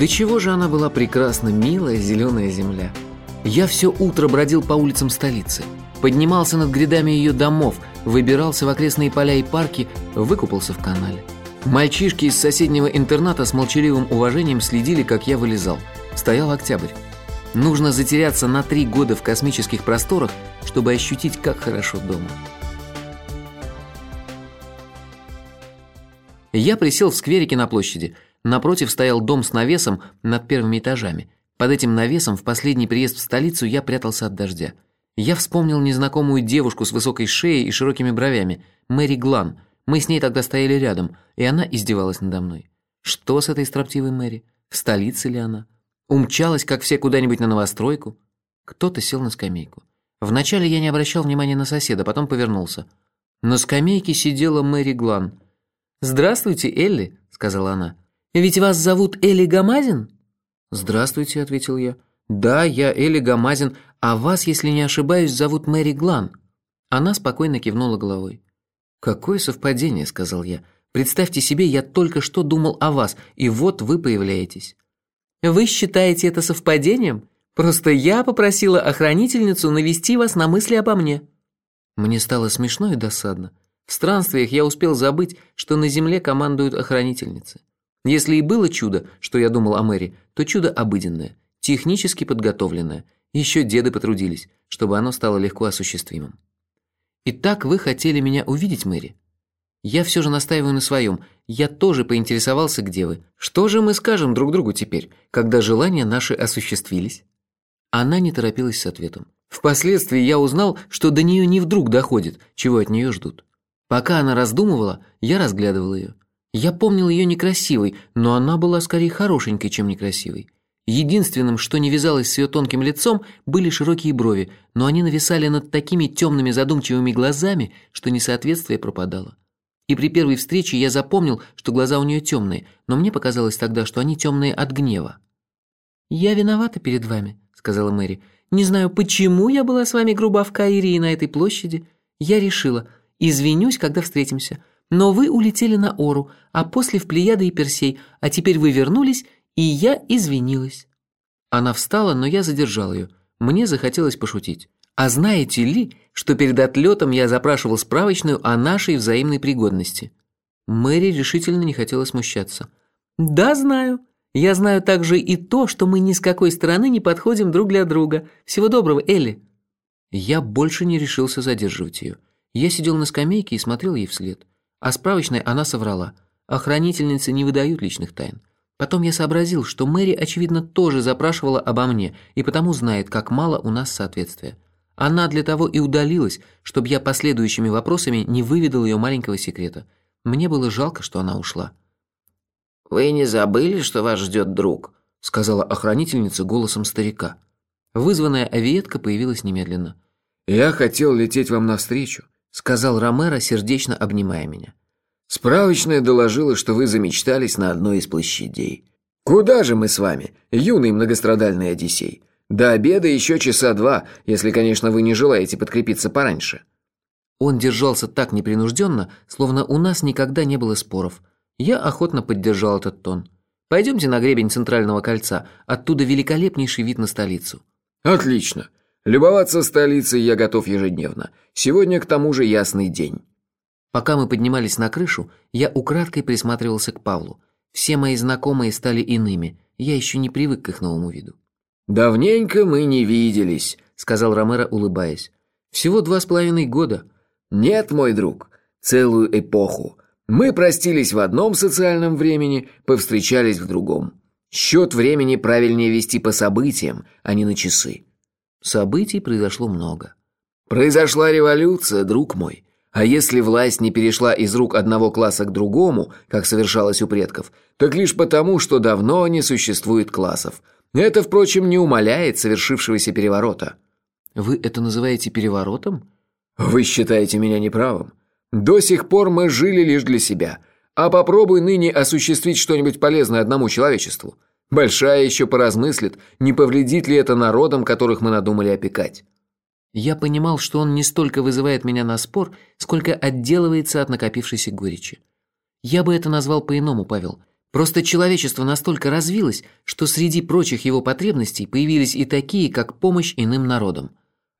До чего же она была прекрасна, милая зеленая земля. Я все утро бродил по улицам столицы, поднимался над грядами ее домов, выбирался в окрестные поля и парки, выкупался в канале. Мальчишки из соседнего интерната с молчаливым уважением следили, как я вылезал. Стоял октябрь. Нужно затеряться на три года в космических просторах, чтобы ощутить, как хорошо дома. Я присел в скверике на площади. Напротив стоял дом с навесом над первыми этажами. Под этим навесом в последний приезд в столицу я прятался от дождя. Я вспомнил незнакомую девушку с высокой шеей и широкими бровями, Мэри Глан. Мы с ней тогда стояли рядом, и она издевалась надо мной. Что с этой строптивой Мэри? В столице ли она? Умчалась, как все, куда-нибудь на новостройку? Кто-то сел на скамейку. Вначале я не обращал внимания на соседа, потом повернулся. На скамейке сидела Мэри Глан – «Здравствуйте, Элли», — сказала она. «Ведь вас зовут Элли Гамазин?» «Здравствуйте», — ответил я. «Да, я Элли Гамазин, а вас, если не ошибаюсь, зовут Мэри Глан». Она спокойно кивнула головой. «Какое совпадение», — сказал я. «Представьте себе, я только что думал о вас, и вот вы появляетесь». «Вы считаете это совпадением? Просто я попросила охранительницу навести вас на мысли обо мне». Мне стало смешно и досадно. В странствиях я успел забыть, что на земле командуют охранительницы. Если и было чудо, что я думал о Мэри, то чудо обыденное, технически подготовленное. Еще деды потрудились, чтобы оно стало легко осуществимым. Итак, вы хотели меня увидеть, Мэри? Я все же настаиваю на своем. Я тоже поинтересовался, где вы. Что же мы скажем друг другу теперь, когда желания наши осуществились? Она не торопилась с ответом. Впоследствии я узнал, что до нее не вдруг доходит, чего от нее ждут. Пока она раздумывала, я разглядывал ее. Я помнил ее некрасивой, но она была скорее хорошенькой, чем некрасивой. Единственным, что не вязалось с ее тонким лицом, были широкие брови, но они нависали над такими темными задумчивыми глазами, что несоответствие пропадало. И при первой встрече я запомнил, что глаза у нее темные, но мне показалось тогда, что они темные от гнева. «Я виновата перед вами», — сказала Мэри. «Не знаю, почему я была с вами груба в Каире и на этой площади. Я решила, Извинюсь, когда встретимся. Но вы улетели на Ору, а после в Плеяды и Персей, а теперь вы вернулись, и я извинилась». Она встала, но я задержал ее. Мне захотелось пошутить. «А знаете ли, что перед отлетом я запрашивал справочную о нашей взаимной пригодности?» Мэри решительно не хотела смущаться. «Да, знаю. Я знаю также и то, что мы ни с какой стороны не подходим друг для друга. Всего доброго, Элли». Я больше не решился задерживать ее. Я сидел на скамейке и смотрел ей вслед. А справочной она соврала. Охранительницы не выдают личных тайн. Потом я сообразил, что Мэри, очевидно, тоже запрашивала обо мне и потому знает, как мало у нас соответствия. Она для того и удалилась, чтобы я последующими вопросами не выведал ее маленького секрета. Мне было жалко, что она ушла. «Вы не забыли, что вас ждет друг?» — сказала охранительница голосом старика. Вызванная авиетка появилась немедленно. «Я хотел лететь вам навстречу. — сказал Ромеро, сердечно обнимая меня. «Справочная доложила, что вы замечтались на одной из площадей. Куда же мы с вами, юный многострадальный Одиссей? До обеда еще часа два, если, конечно, вы не желаете подкрепиться пораньше». Он держался так непринужденно, словно у нас никогда не было споров. Я охотно поддержал этот тон. «Пойдемте на гребень Центрального кольца, оттуда великолепнейший вид на столицу». «Отлично. Любоваться столицей я готов ежедневно. Сегодня к тому же ясный день. Пока мы поднимались на крышу, я украдкой присматривался к Павлу. Все мои знакомые стали иными. Я еще не привык к их новому виду. «Давненько мы не виделись», — сказал Ромеро, улыбаясь. «Всего два с половиной года». «Нет, мой друг, целую эпоху. Мы простились в одном социальном времени, повстречались в другом. Счет времени правильнее вести по событиям, а не на часы. Событий произошло много. Произошла революция, друг мой. А если власть не перешла из рук одного класса к другому, как совершалось у предков, так лишь потому, что давно не существует классов. Это, впрочем, не умаляет совершившегося переворота. Вы это называете переворотом? Вы считаете меня неправым. До сих пор мы жили лишь для себя. А попробуй ныне осуществить что-нибудь полезное одному человечеству – Большая еще поразмыслит, не повредит ли это народам, которых мы надумали опекать. Я понимал, что он не столько вызывает меня на спор, сколько отделывается от накопившейся горечи. Я бы это назвал по-иному, Павел. Просто человечество настолько развилось, что среди прочих его потребностей появились и такие, как помощь иным народам.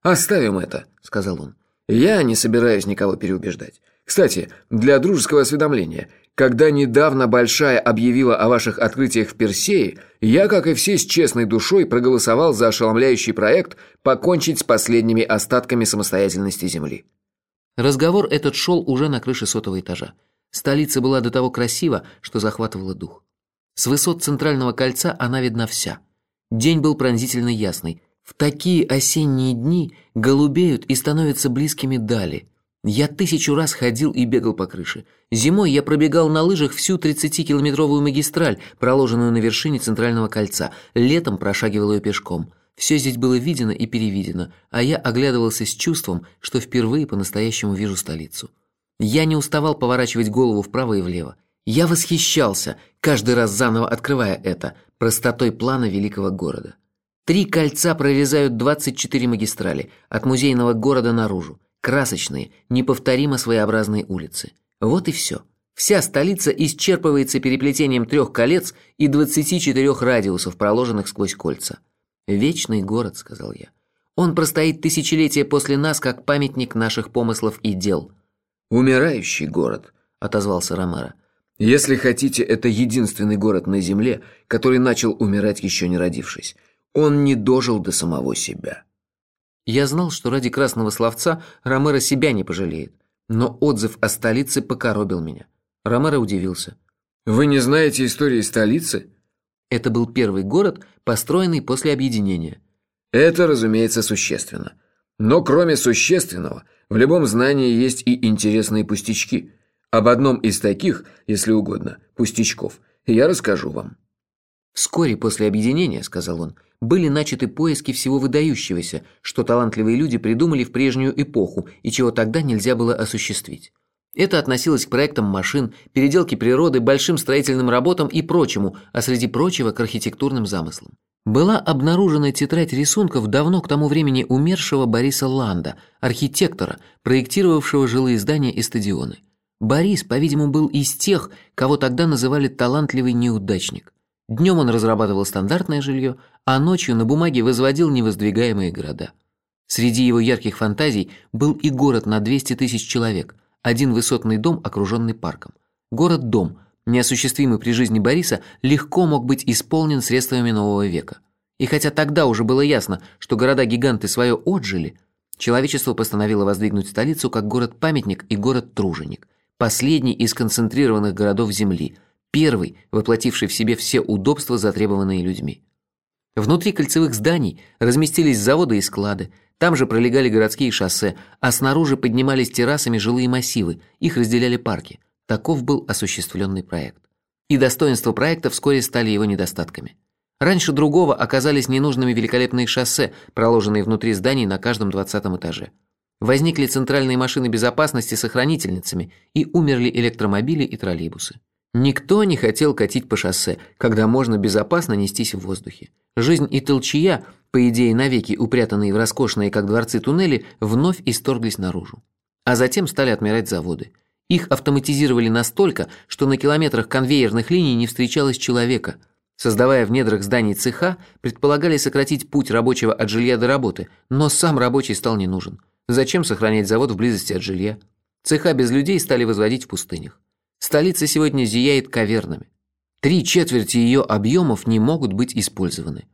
«Оставим это», — сказал он. «Я не собираюсь никого переубеждать. Кстати, для дружеского осведомления, когда недавно Большая объявила о ваших открытиях в Персее, я, как и все с честной душой, проголосовал за ошеломляющий проект покончить с последними остатками самостоятельности Земли». Разговор этот шел уже на крыше сотого этажа. Столица была до того красива, что захватывала дух. С высот центрального кольца она видна вся. День был пронзительно ясный. В такие осенние дни голубеют и становятся близкими дали. Я тысячу раз ходил и бегал по крыше. Зимой я пробегал на лыжах всю 30-километровую магистраль, проложенную на вершине центрального кольца. Летом прошагивал ее пешком. Все здесь было видено и перевидено, а я оглядывался с чувством, что впервые по-настоящему вижу столицу. Я не уставал поворачивать голову вправо и влево. Я восхищался, каждый раз заново открывая это, простотой плана великого города. Три кольца прорезают 24 магистрали, от музейного города наружу. Красочные, неповторимо своеобразные улицы. Вот и все. Вся столица исчерпывается переплетением трех колец и 24 радиусов, проложенных сквозь кольца. «Вечный город», — сказал я. «Он простоит тысячелетия после нас, как памятник наших помыслов и дел». «Умирающий город», – отозвался Ромеро. «Если хотите, это единственный город на Земле, который начал умирать, еще не родившись. Он не дожил до самого себя». Я знал, что ради красного словца Ромеро себя не пожалеет, но отзыв о столице покоробил меня. Ромеро удивился. «Вы не знаете истории столицы?» Это был первый город, построенный после объединения. Это, разумеется, существенно. Но кроме существенного – в любом знании есть и интересные пустячки. Об одном из таких, если угодно, пустячков, я расскажу вам. «Вскоре после объединения, — сказал он, — были начаты поиски всего выдающегося, что талантливые люди придумали в прежнюю эпоху и чего тогда нельзя было осуществить. Это относилось к проектам машин, переделке природы, большим строительным работам и прочему, а среди прочего к архитектурным замыслам. Была обнаружена тетрадь рисунков давно к тому времени умершего Бориса Ланда, архитектора, проектировавшего жилые здания и стадионы. Борис, по-видимому, был из тех, кого тогда называли талантливый неудачник. Днем он разрабатывал стандартное жилье, а ночью на бумаге возводил невоздвигаемые города. Среди его ярких фантазий был и город на 200 тысяч человек, один высотный дом, окруженный парком. Город-дом – неосуществимый при жизни Бориса, легко мог быть исполнен средствами нового века. И хотя тогда уже было ясно, что города-гиганты свое отжили, человечество постановило воздвигнуть столицу как город-памятник и город-труженик, последний из концентрированных городов Земли, первый, воплотивший в себе все удобства, затребованные людьми. Внутри кольцевых зданий разместились заводы и склады, там же пролегали городские шоссе, а снаружи поднимались террасами жилые массивы, их разделяли парки – Таков был осуществленный проект. И достоинства проекта вскоре стали его недостатками. Раньше другого оказались ненужными великолепные шоссе, проложенные внутри зданий на каждом двадцатом этаже. Возникли центральные машины безопасности с охранительницами и умерли электромобили и троллейбусы. Никто не хотел катить по шоссе, когда можно безопасно нестись в воздухе. Жизнь и толчья, по идее навеки упрятанные в роскошные, как дворцы, туннели, вновь исторглись наружу. А затем стали отмирать заводы. Их автоматизировали настолько, что на километрах конвейерных линий не встречалось человека. Создавая в недрах зданий цеха, предполагали сократить путь рабочего от жилья до работы, но сам рабочий стал не нужен. Зачем сохранять завод в близости от жилья? Цеха без людей стали возводить в пустынях. Столица сегодня зияет кавернами. Три четверти ее объемов не могут быть использованы.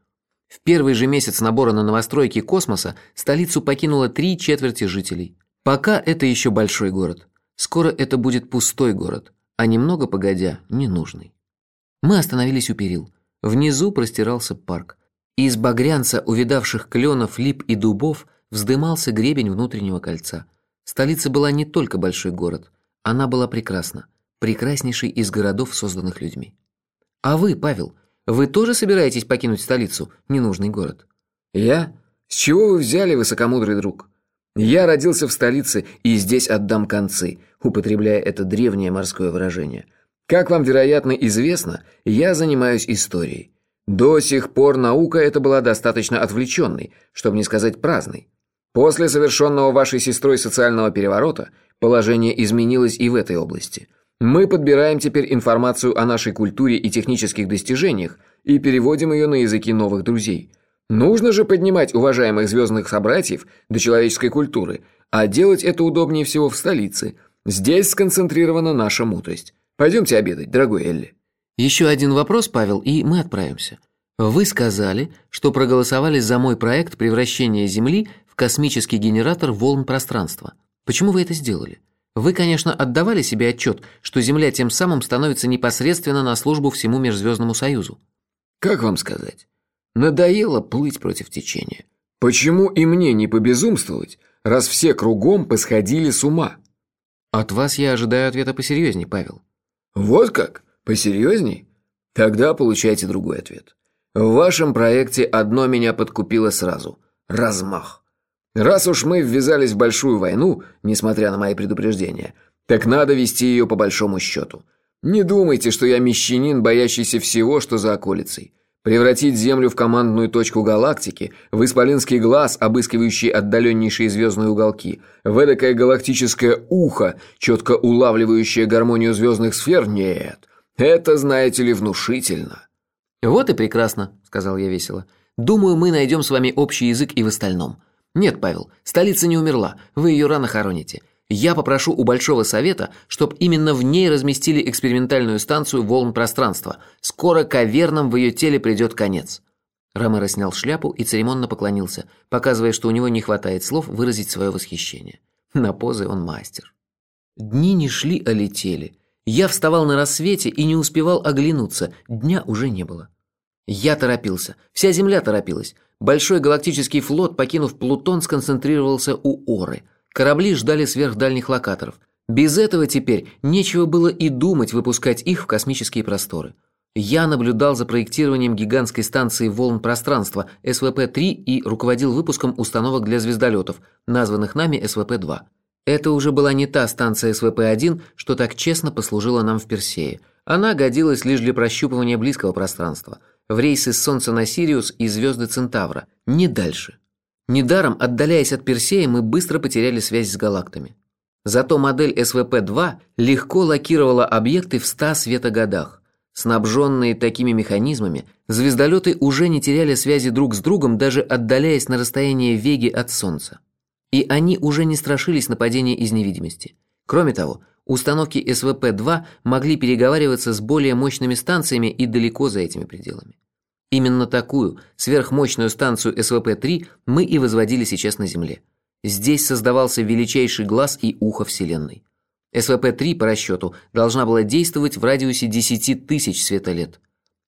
В первый же месяц набора на новостройки космоса столицу покинуло три четверти жителей. Пока это еще большой город. Скоро это будет пустой город, а немного погодя – ненужный. Мы остановились у перил. Внизу простирался парк. Из багрянца увидавших кленов, лип и дубов вздымался гребень внутреннего кольца. Столица была не только большой город, она была прекрасна, прекраснейший из городов, созданных людьми. А вы, Павел, вы тоже собираетесь покинуть столицу, ненужный город? Я? С чего вы взяли, высокомудрый друг? Я родился в столице и здесь отдам концы, употребляя это древнее морское выражение. Как вам, вероятно, известно, я занимаюсь историей. До сих пор наука эта была достаточно отвлеченной, чтобы не сказать праздной. После совершенного вашей сестрой социального переворота положение изменилось и в этой области. Мы подбираем теперь информацию о нашей культуре и технических достижениях и переводим ее на языки новых друзей. Нужно же поднимать уважаемых звездных собратьев до человеческой культуры, а делать это удобнее всего в столице. Здесь сконцентрирована наша мудрость. Пойдемте обедать, дорогой Элли. Еще один вопрос, Павел, и мы отправимся. Вы сказали, что проголосовали за мой проект превращения Земли в космический генератор волн пространства. Почему вы это сделали? Вы, конечно, отдавали себе отчет, что Земля тем самым становится непосредственно на службу всему Межзвездному Союзу. Как вам сказать? Надоело плыть против течения. Почему и мне не побезумствовать, раз все кругом посходили с ума? От вас я ожидаю ответа посерьезней, Павел. Вот как? Посерьезней? Тогда получайте другой ответ. В вашем проекте одно меня подкупило сразу – размах. Раз уж мы ввязались в большую войну, несмотря на мои предупреждения, так надо вести ее по большому счету. Не думайте, что я мещанин, боящийся всего, что за околицей. Превратить Землю в командную точку галактики, в исполинский глаз, обыскивающий отдаленнейшие звездные уголки, в эдакое галактическое ухо, четко улавливающее гармонию звездных сфер – нет. Это, знаете ли, внушительно. «Вот и прекрасно», – сказал я весело. «Думаю, мы найдем с вами общий язык и в остальном. «Нет, Павел, столица не умерла, вы ее рано хороните. Я попрошу у Большого Совета, чтобы именно в ней разместили экспериментальную станцию волн пространства. Скоро кавернам в ее теле придет конец». Ромеро снял шляпу и церемонно поклонился, показывая, что у него не хватает слов выразить свое восхищение. На позы он мастер. Дни не шли, а летели. Я вставал на рассвете и не успевал оглянуться, дня уже не было. Я торопился, вся Земля торопилась. Большой галактический флот, покинув Плутон, сконцентрировался у Оры. Корабли ждали сверхдальних локаторов. Без этого теперь нечего было и думать выпускать их в космические просторы. Я наблюдал за проектированием гигантской станции волн пространства СВП-3 и руководил выпуском установок для звездолетов, названных нами СВП-2. Это уже была не та станция СВП-1, что так честно послужила нам в Персее. Она годилась лишь для прощупывания близкого пространства – в рейсы с Солнца на Сириус и звезды Центавра, не дальше. Недаром, отдаляясь от Персея, мы быстро потеряли связь с галактами. Зато модель СВП-2 легко локировала объекты в 100 светогодах. Снабженные такими механизмами, звездолеты уже не теряли связи друг с другом, даже отдаляясь на расстояние Веги от Солнца. И они уже не страшились нападения из невидимости. Кроме того, Установки СВП-2 могли переговариваться с более мощными станциями и далеко за этими пределами. Именно такую, сверхмощную станцию СВП-3 мы и возводили сейчас на Земле. Здесь создавался величайший глаз и ухо Вселенной. СВП-3 по расчету должна была действовать в радиусе 10 тысяч светолет.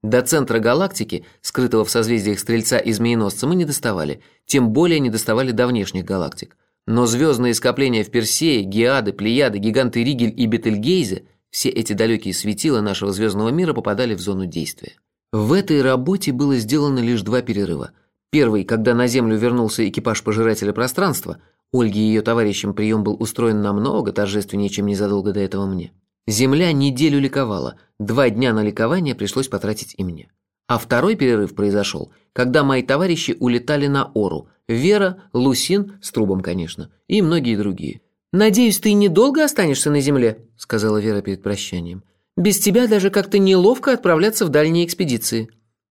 До центра галактики, скрытого в созвездиях Стрельца и Змееносца, мы не доставали, тем более не доставали до внешних галактик. Но звездные скопления в Персее, Геады, Плеяды, гиганты Ригель и Бетельгейзе, все эти далекие светила нашего звездного мира попадали в зону действия. В этой работе было сделано лишь два перерыва. Первый, когда на Землю вернулся экипаж Пожирателя Пространства, Ольге и ее товарищам прием был устроен намного торжественнее, чем незадолго до этого мне. Земля неделю ликовала, два дня на ликование пришлось потратить и мне. А второй перерыв произошел, когда мои товарищи улетали на Ору – Вера, Лусин, с трубом, конечно, и многие другие. «Надеюсь, ты недолго останешься на земле», — сказала Вера перед прощанием. «Без тебя даже как-то неловко отправляться в дальние экспедиции».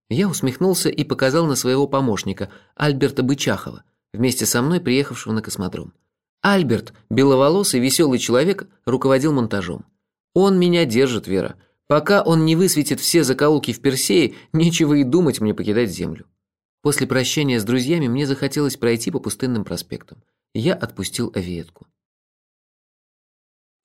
Я усмехнулся и показал на своего помощника, Альберта Бычахова, вместе со мной приехавшего на космодром. Альберт, беловолосый, веселый человек, руководил монтажом. «Он меня держит, Вера. Пока он не высветит все закоулки в Персее, нечего и думать мне покидать Землю». После прощания с друзьями мне захотелось пройти по пустынным проспектам. Я отпустил авиетку.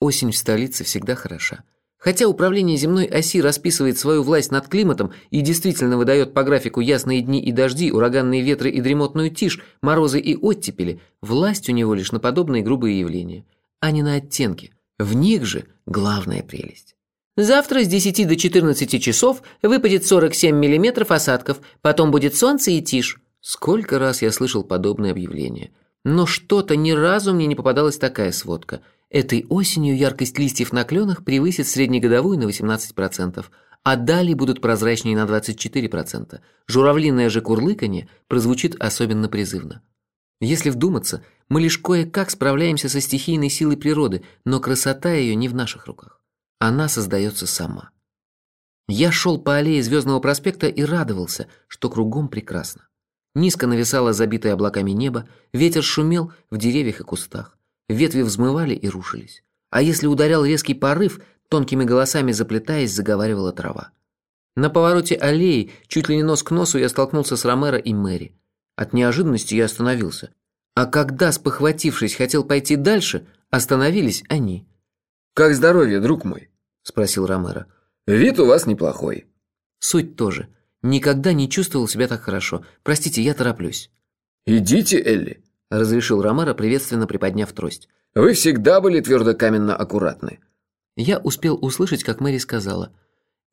Осень в столице всегда хороша. Хотя управление земной оси расписывает свою власть над климатом и действительно выдает по графику ясные дни и дожди, ураганные ветры и дремотную тишь, морозы и оттепели, власть у него лишь на подобные грубые явления, а не на оттенки. В них же главная прелесть. Завтра с 10 до 14 часов выпадет 47 миллиметров осадков, потом будет солнце и тишь. Сколько раз я слышал подобные объявления. Но что-то ни разу мне не попадалась такая сводка. Этой осенью яркость листьев на кленах превысит среднегодовую на 18%, а далее будут прозрачнее на 24%. Журавлиное же курлыканье прозвучит особенно призывно. Если вдуматься, мы лишь кое-как справляемся со стихийной силой природы, но красота ее не в наших руках. Она создается сама. Я шел по аллее Звездного проспекта и радовался, что кругом прекрасно. Низко нависало забитое облаками небо, ветер шумел в деревьях и кустах. Ветви взмывали и рушились. А если ударял резкий порыв, тонкими голосами заплетаясь, заговаривала трава. На повороте аллеи, чуть ли не нос к носу, я столкнулся с Ромеро и Мэри. От неожиданности я остановился. А когда, спохватившись, хотел пойти дальше, остановились они. «Как здоровье, друг мой?» – спросил Ромеро. «Вид у вас неплохой». Суть тоже. Никогда не чувствовал себя так хорошо. Простите, я тороплюсь. «Идите, Элли», – разрешил Ромеро, приветственно приподняв трость. «Вы всегда были твердо-каменно аккуратны». Я успел услышать, как Мэри сказала.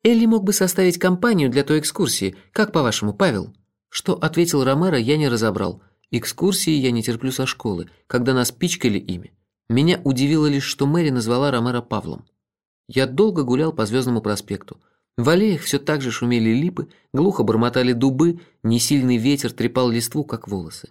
«Элли мог бы составить компанию для той экскурсии. Как по-вашему, Павел?» Что ответил Ромеро, я не разобрал. Экскурсии я не терплю со школы, когда нас пичкали ими. Меня удивило лишь, что Мэри назвала Ромеро Павлом. Я долго гулял по Звездному проспекту. В аллеях все так же шумели липы, глухо бормотали дубы, несильный ветер трепал листву, как волосы.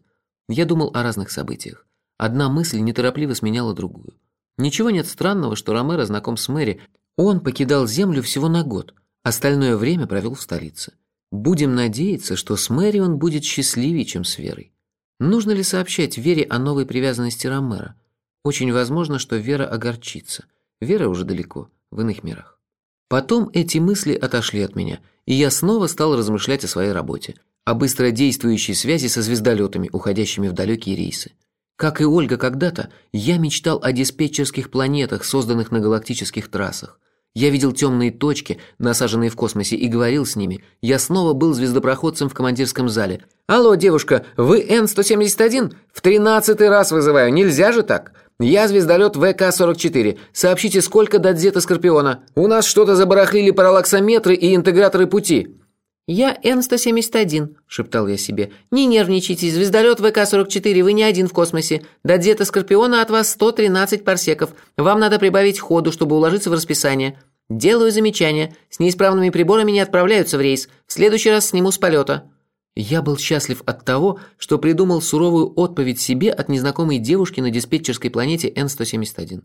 Я думал о разных событиях. Одна мысль неторопливо сменяла другую. Ничего нет странного, что Ромеро знаком с Мэри. Он покидал Землю всего на год, остальное время провел в столице. Будем надеяться, что с Мэри он будет счастливее, чем с Верой. Нужно ли сообщать Вере о новой привязанности Ромеро? Очень возможно, что Вера огорчится. Вера уже далеко, в иных мирах. Потом эти мысли отошли от меня, и я снова стал размышлять о своей работе, о быстродействующей связи со звездолетами, уходящими в далекие рейсы. Как и Ольга когда-то, я мечтал о диспетчерских планетах, созданных на галактических трассах. Я видел темные точки, насаженные в космосе, и говорил с ними. Я снова был звездопроходцем в командирском зале. «Алло, девушка, вы Н-171? В тринадцатый раз вызываю, нельзя же так? «Я звездолет ВК-44. Сообщите, сколько до дзета Скорпиона. У нас что-то забарахлили параллаксометры и интеграторы пути». «Я Н-171», – шептал я себе. «Не нервничайте, звездолет ВК-44, вы не один в космосе. До дзета Скорпиона от вас 113 парсеков. Вам надо прибавить ходу, чтобы уложиться в расписание. Делаю замечание. С неисправными приборами не отправляются в рейс. В следующий раз сниму с полета». Я был счастлив от того, что придумал суровую отповедь себе от незнакомой девушки на диспетчерской планете N-171.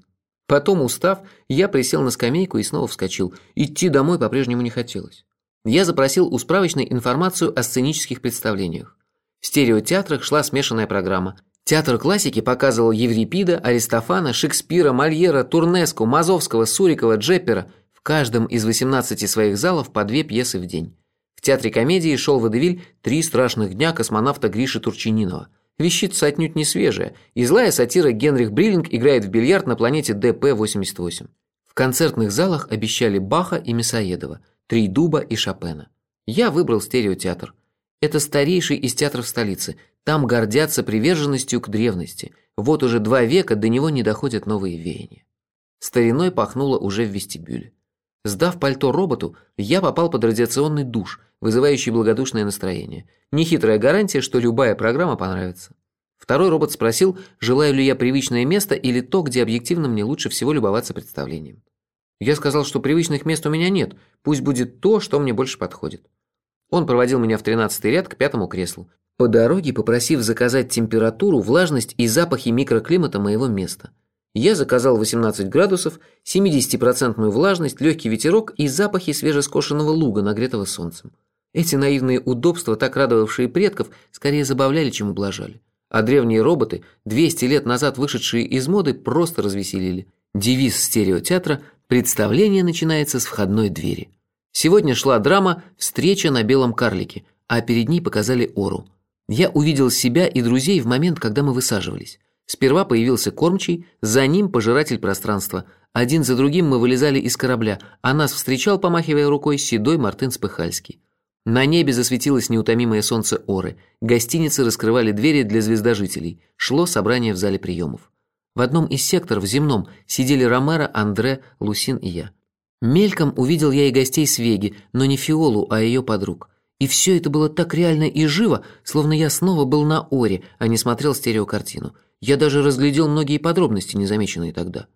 Потом, устав, я присел на скамейку и снова вскочил. Идти домой по-прежнему не хотелось. Я запросил у справочной информацию о сценических представлениях. В стереотеатрах шла смешанная программа. Театр классики показывал Еврипида, Аристофана, Шекспира, Мольера, Турнеску, Мазовского, Сурикова, Джеппера. В каждом из 18 своих залов по две пьесы в день театре комедии шел водевиль «Три страшных дня космонавта Гриши Турчининова». Вещица отнюдь не свежая, и злая сатира Генрих Бриллинг играет в бильярд на планете ДП-88. В концертных залах обещали Баха и Мясоедова, Три дуба и Шопена. Я выбрал стереотеатр. Это старейший из театров столицы. Там гордятся приверженностью к древности. Вот уже два века до него не доходят новые веяния. Стариной пахнуло уже в вестибюле. Сдав пальто роботу, я попал под радиационный душ, вызывающий благодушное настроение. Нехитрая гарантия, что любая программа понравится. Второй робот спросил, желаю ли я привычное место или то, где объективно мне лучше всего любоваться представлением. Я сказал, что привычных мест у меня нет, пусть будет то, что мне больше подходит. Он проводил меня в тринадцатый ряд к пятому креслу, по дороге попросив заказать температуру, влажность и запахи микроклимата моего места – я заказал 18 градусов, 70% влажность, легкий ветерок и запахи свежескошенного луга, нагретого солнцем. Эти наивные удобства, так радовавшие предков, скорее забавляли, чем ублажали. А древние роботы, 200 лет назад вышедшие из моды, просто развеселили. Девиз стереотеатра «Представление начинается с входной двери». Сегодня шла драма «Встреча на белом карлике», а перед ней показали Ору. Я увидел себя и друзей в момент, когда мы высаживались. Сперва появился кормчий, за ним пожиратель пространства. Один за другим мы вылезали из корабля, а нас встречал, помахивая рукой, седой Мартын Спыхальский. На небе засветилось неутомимое солнце Оры. Гостиницы раскрывали двери для звездожителей. Шло собрание в зале приемов. В одном из секторов, земном, сидели Ромеро, Андре, Лусин и я. Мельком увидел я и гостей Свеги, но не Фиолу, а ее подруг. И все это было так реально и живо, словно я снова был на Оре, а не смотрел стереокартину. Я даже разглядел многие подробности, незамеченные тогда.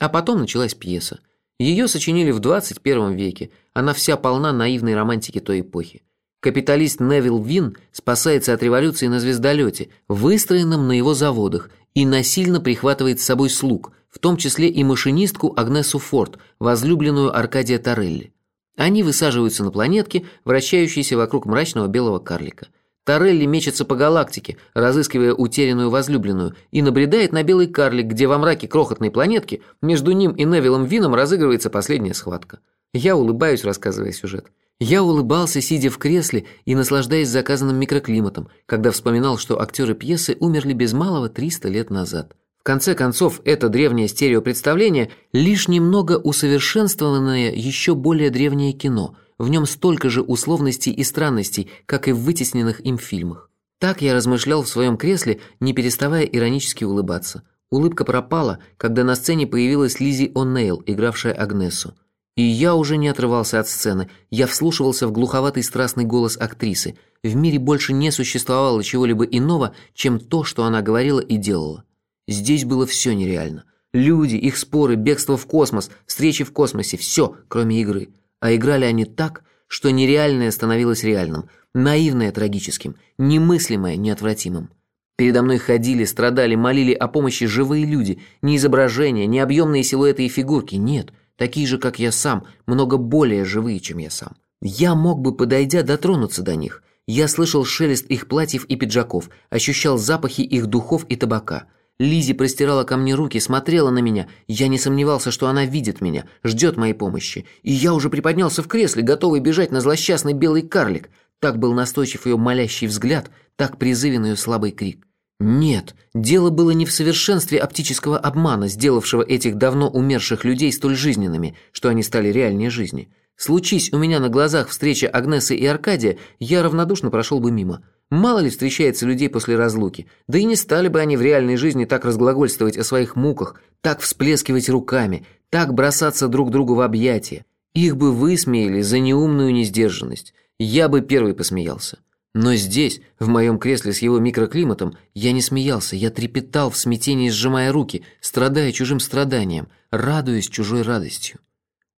А потом началась пьеса. Ее сочинили в 21 веке. Она вся полна наивной романтики той эпохи. Капиталист Невил Вин спасается от революции на звездолете, выстроенном на его заводах, и насильно прихватывает с собой слуг, в том числе и машинистку Агнесу Форд, возлюбленную Аркадия Торелли. Они высаживаются на планетке, вращающейся вокруг мрачного белого карлика. Торелли мечется по галактике, разыскивая утерянную возлюбленную, и набредает на белый карлик, где во мраке крохотной планетки между ним и Невилом Вином разыгрывается последняя схватка. Я улыбаюсь, рассказывая сюжет. Я улыбался, сидя в кресле и наслаждаясь заказанным микроклиматом, когда вспоминал, что актеры пьесы умерли без малого 300 лет назад. В конце концов, это древнее стереопредставление – лишь немного усовершенствованное еще более древнее кино. В нем столько же условностей и странностей, как и в вытесненных им фильмах. Так я размышлял в своем кресле, не переставая иронически улыбаться. Улыбка пропала, когда на сцене появилась Лизи О'Нейл, игравшая Агнесу. И я уже не отрывался от сцены, я вслушивался в глуховатый страстный голос актрисы. В мире больше не существовало чего-либо иного, чем то, что она говорила и делала. Здесь было все нереально. Люди, их споры, бегство в космос, встречи в космосе – все, кроме игры. А играли они так, что нереальное становилось реальным, наивное – трагическим, немыслимое – неотвратимым. Передо мной ходили, страдали, молили о помощи живые люди, не изображения, не объемные силуэты и фигурки, нет, такие же, как я сам, много более живые, чем я сам. Я мог бы, подойдя, дотронуться до них. Я слышал шелест их платьев и пиджаков, ощущал запахи их духов и табака – Лизи простирала ко мне руки, смотрела на меня. Я не сомневался, что она видит меня, ждет моей помощи. И я уже приподнялся в кресле, готовый бежать на злосчастный белый карлик. Так был настойчив ее молящий взгляд, так призывен ее слабый крик. Нет, дело было не в совершенстве оптического обмана, сделавшего этих давно умерших людей столь жизненными, что они стали реальнее жизни. Случись у меня на глазах встреча Агнесы и Аркадия, я равнодушно прошел бы мимо. Мало ли встречается людей после разлуки, да и не стали бы они в реальной жизни так разглагольствовать о своих муках, так всплескивать руками, так бросаться друг другу в объятия. Их бы высмеяли за неумную несдержанность. Я бы первый посмеялся. Но здесь, в моем кресле с его микроклиматом, я не смеялся, я трепетал в смятении, сжимая руки, страдая чужим страданием, радуясь чужой радостью.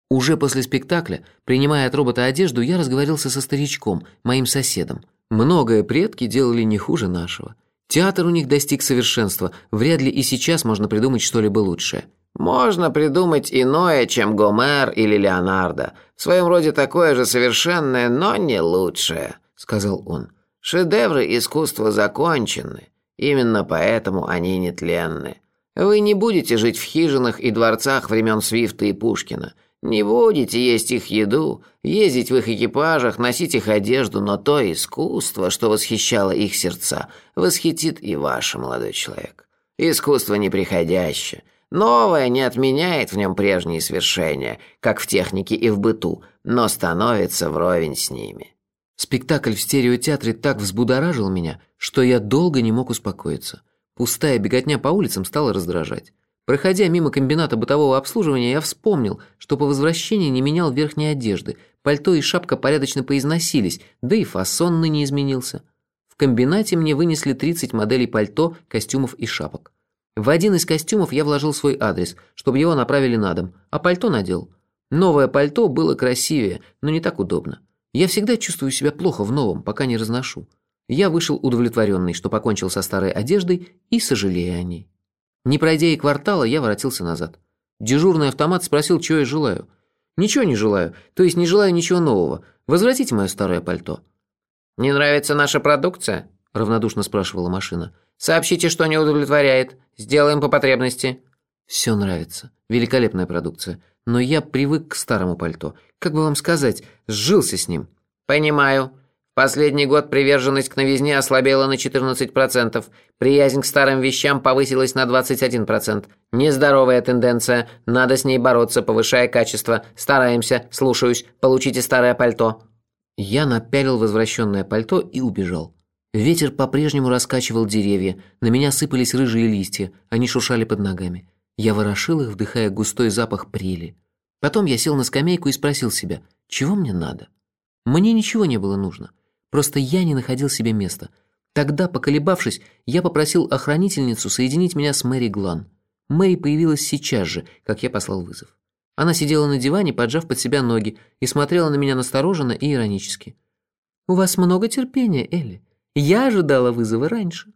Уже после спектакля, принимая от робота одежду, я разговорился со старичком, моим соседом. Многое предки делали не хуже нашего. Театр у них достиг совершенства, вряд ли и сейчас можно придумать что-либо лучшее. Можно придумать иное, чем Гомер или Леонардо. В своем роде такое же совершенное, но не лучшее, сказал он. Шедевры искусства закончены. Именно поэтому они нетленны. Вы не будете жить в хижинах и дворцах времен Свифта и Пушкина. Не будете есть их еду, ездить в их экипажах, носить их одежду, но то искусство, что восхищало их сердца, восхитит и ваш молодой человек. Искусство неприходящее. Новое не отменяет в нем прежние свершения, как в технике и в быту, но становится вровень с ними. Спектакль в стереотеатре так взбудоражил меня, что я долго не мог успокоиться. Пустая беготня по улицам стала раздражать. Проходя мимо комбината бытового обслуживания, я вспомнил, что по возвращении не менял верхней одежды, пальто и шапка порядочно поизносились, да и фасон ныне изменился. В комбинате мне вынесли 30 моделей пальто, костюмов и шапок. В один из костюмов я вложил свой адрес, чтобы его направили на дом, а пальто надел. Новое пальто было красивее, но не так удобно. Я всегда чувствую себя плохо в новом, пока не разношу. Я вышел удовлетворенный, что покончил со старой одеждой и сожалея о ней. Не пройдя и квартала, я воротился назад. Дежурный автомат спросил, чего я желаю. «Ничего не желаю, то есть не желаю ничего нового. Возвратите мое старое пальто». «Не нравится наша продукция?» – равнодушно спрашивала машина. «Сообщите, что не удовлетворяет. Сделаем по потребности». «Все нравится. Великолепная продукция. Но я привык к старому пальто. Как бы вам сказать, сжился с ним». «Понимаю. Последний год приверженность к новизне ослабела на 14%, приязнь к старым вещам повысилась на 21%. Нездоровая тенденция, надо с ней бороться, повышая качество. Стараемся, слушаюсь, получите старое пальто». Я напялил возвращенное пальто и убежал. Ветер по-прежнему раскачивал деревья, на меня сыпались рыжие листья, они шуршали под ногами. Я ворошил их, вдыхая густой запах прели. Потом я сел на скамейку и спросил себя, чего мне надо? Мне ничего не было нужно. Просто я не находил себе места. Тогда, поколебавшись, я попросил охранительницу соединить меня с Мэри Глан. Мэри появилась сейчас же, как я послал вызов. Она сидела на диване, поджав под себя ноги, и смотрела на меня настороженно и иронически. «У вас много терпения, Элли. Я ожидала вызова раньше».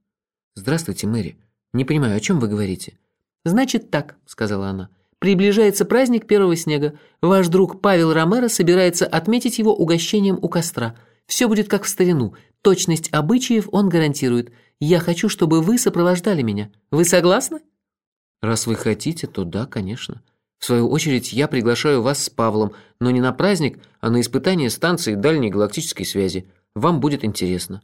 «Здравствуйте, Мэри. Не понимаю, о чем вы говорите?» «Значит так», — сказала она. «Приближается праздник первого снега. Ваш друг Павел Ромеро собирается отметить его угощением у костра. Все будет как в старину. Точность обычаев он гарантирует. Я хочу, чтобы вы сопровождали меня. Вы согласны?» «Раз вы хотите, то да, конечно. В свою очередь, я приглашаю вас с Павлом, но не на праздник, а на испытание станции дальней галактической связи. Вам будет интересно».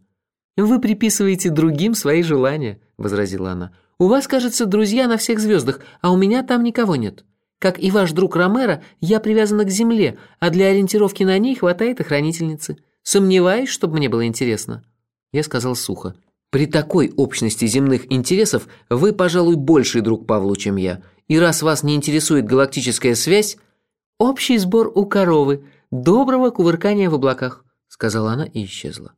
«Вы приписываете другим свои желания», — возразила она. «У вас, кажется, друзья на всех звездах, а у меня там никого нет. Как и ваш друг Ромеро, я привязана к Земле, а для ориентировки на ней хватает и хранительницы. Сомневаюсь, чтобы мне было интересно». Я сказал сухо. «При такой общности земных интересов вы, пожалуй, больший друг Павлу, чем я. И раз вас не интересует галактическая связь...» «Общий сбор у коровы. Доброго кувыркания в облаках», — сказала она и исчезла.